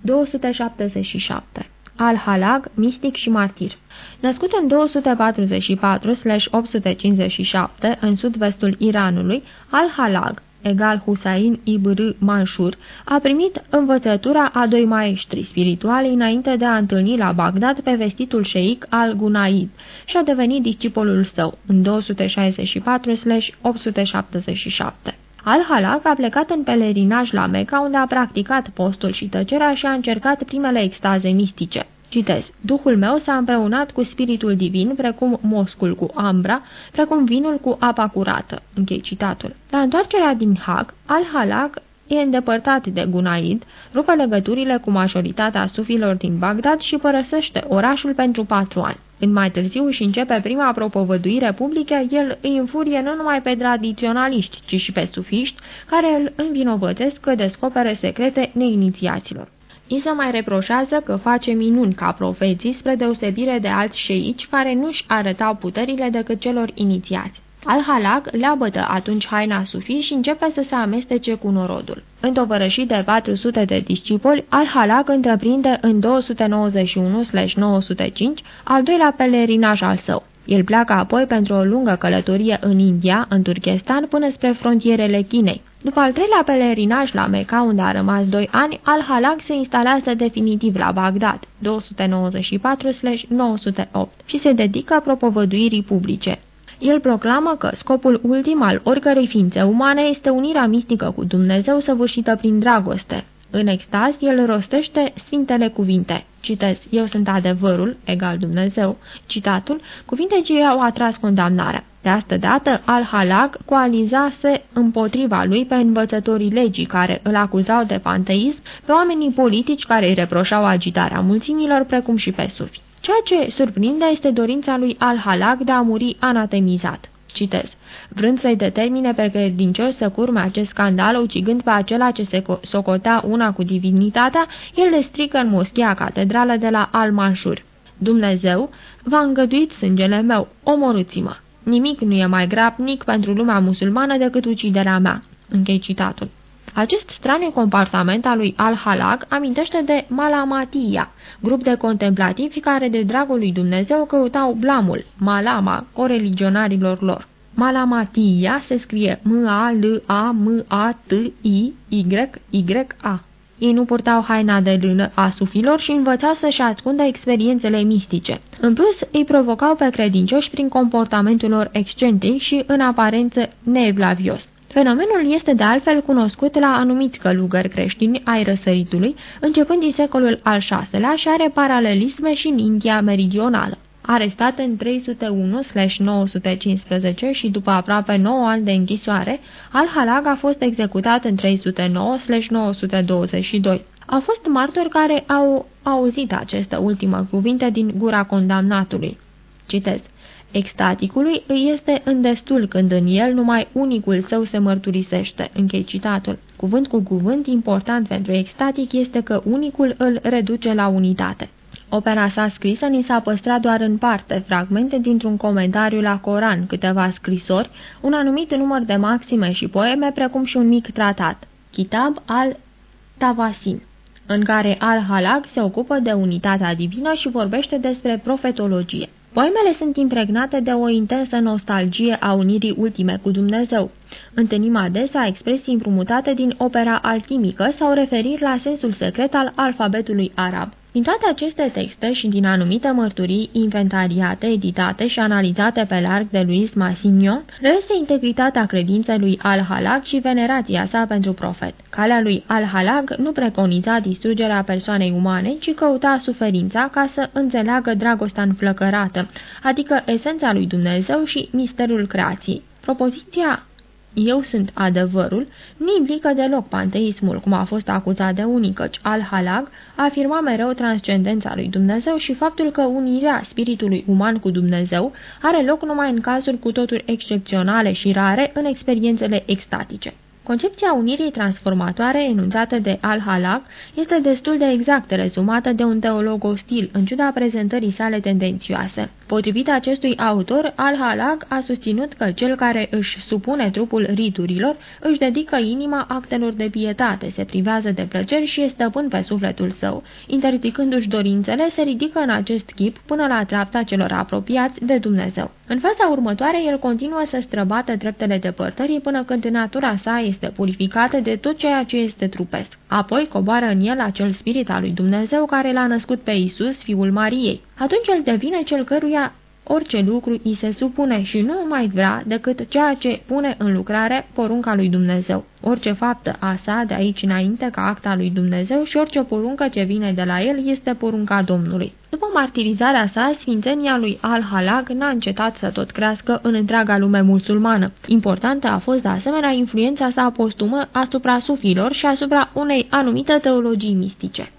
277 Al-Halag, mistic și martir. Născut în 244-857 în sud-vestul Iranului, Al-Halag, egal Husain ibr Manshur, a primit învățătura a doi maestri spirituali înainte de a întâlni la Bagdad pe vestitul șeic al Gunaid și a devenit discipolul său în 264-877. Al-Halak a plecat în pelerinaj la Meca, unde a practicat postul și tăcerea și a încercat primele extaze mistice. Citez, Duhul meu s-a împreunat cu spiritul divin, precum moscul cu ambra, precum vinul cu apa curată. Închei citatul. La întoarcerea din Hag, Al-Halak e îndepărtat de Gunaid, rupe legăturile cu majoritatea sufilor din Bagdad și părăsește orașul pentru patru ani. Când mai târziu își începe prima propovăduire publică, el îi înfurie nu numai pe tradiționaliști, ci și pe sufiști, care îl învinovățesc că descopere secrete neinițiaților. I se mai reproșează că face minuni ca profeții spre deosebire de alți șeici care nu-și arătau puterile decât celor inițiați. Al-Halak leabătă atunci haina sufii și începe să se amestece cu norodul. Întovărășit de 400 de discipoli, Al-Halak întreprinde în 291-905 al doilea pelerinaj al său. El pleacă apoi pentru o lungă călătorie în India, în Turkestan, până spre frontierele Chinei. După al treilea pelerinaj la Mecca, unde a rămas doi ani, Al-Halak se instalează definitiv la Bagdad, 294-908, și se dedică propovăduirii publice. El proclamă că scopul ultim al oricărei ființe umane este unirea mistică cu Dumnezeu săvârșită prin dragoste. În extaz, el rostește sfintele cuvinte. Citez, eu sunt adevărul, egal Dumnezeu, citatul, cuvinte ce i-au atras condamnarea. De asta dată, Al-Halak coalizase împotriva lui pe învățătorii legii care îl acuzau de panteism, pe oamenii politici care îi reproșau agitarea mulțimilor, precum și pe sufi. Ceea ce surprinde este dorința lui Al-Halak de a muri anatemizat. Citez. Vrând să-i determine pe credincioși să curme acest scandal, ucigând pe acela ce se socotea una cu divinitatea, el le strică în moschia catedrală de la Al-Manșur. Dumnezeu v-a îngăduit sângele meu, omorâți-mă. Nimic nu e mai grabnic pentru lumea musulmană decât uciderea mea. Închei citatul. Acest straniu comportament al lui Al-Halak amintește de Malamatia, grup de contemplativi care de dragul lui Dumnezeu căutau blamul, malama, coreligionarilor lor. Malamatia se scrie M-A-L-A-M-A-T-I-Y-Y-A. Ei nu purtau haina de lână a sufilor și învățau să-și ascundă experiențele mistice. În plus, îi provocau pe credincioși prin comportamentul lor excentric și în aparență neevlavios. Fenomenul este de altfel cunoscut la anumiți călugări creștini ai răsăritului, începând din secolul al VI-lea și are paralelisme și în India meridională. Arestat în 301-915 și după aproape 9 ani de închisoare, Al-Halag a fost executat în 309-922. Au fost martori care au auzit aceste ultime cuvinte din gura condamnatului. Citez. Extaticului îi este îndestul când în el numai unicul său se mărturisește. Închei citatul. Cuvânt cu cuvânt, important pentru extatic este că unicul îl reduce la unitate. Opera sa scrisă ni s-a păstrat doar în parte, fragmente dintr-un comentariu la Coran, câteva scrisori, un anumit număr de maxime și poeme, precum și un mic tratat, Kitab al-Tavasin, în care Al-Halag se ocupă de unitatea divină și vorbește despre profetologie. Poemele sunt impregnate de o intensă nostalgie a unirii ultime cu Dumnezeu. Întâlnim adesea expresii împrumutate din opera alchimică sau referiri la sensul secret al alfabetului arab. Din toate aceste texte și din anumite mărturii inventariate, editate și analizate pe larg de Louis Massignon, reiese integritatea credinței lui Al-Halag și venerația sa pentru profet. Calea lui Al-Halag nu preconiza distrugerea persoanei umane, ci căuta suferința ca să înțeleagă dragostea înflăcărată, adică esența lui Dumnezeu și misterul creației. Propoziția eu sunt adevărul, nu implică deloc panteismul, cum a fost acuzat de unii, căci Al-Halag afirma mereu transcendența lui Dumnezeu și faptul că unirea spiritului uman cu Dumnezeu are loc numai în cazuri cu totul excepționale și rare în experiențele extatice. Concepția unirii transformatoare enunțată de Al-Halak este destul de exact rezumată de un teolog ostil, în ciuda prezentării sale tendențioase. Potrivit acestui autor, Al-Halag a susținut că cel care își supune trupul riturilor își dedică inima actelor de pietate, se privează de plăceri și este stăpân pe sufletul său. Interzicându-și dorințele, se ridică în acest chip până la treapta celor apropiați de Dumnezeu. În faza următoare, el continuă să străbată treptele depărtării până când natura sa este purificată de tot ceea ce este trupesc. Apoi coboară în el acel spirit al lui Dumnezeu care l-a născut pe Isus, fiul Mariei. Atunci el devine cel căruia orice lucru îi se supune și nu mai vrea decât ceea ce pune în lucrare porunca lui Dumnezeu. Orice faptă a sa de aici înainte ca acta lui Dumnezeu și orice poruncă ce vine de la el este porunca Domnului. După martirizarea sa, sfințenia lui Al-Halag n-a încetat să tot crească în întreaga lume musulmană. Importantă a fost de asemenea influența sa postumă asupra sufilor și asupra unei anumite teologii mistice.